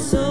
so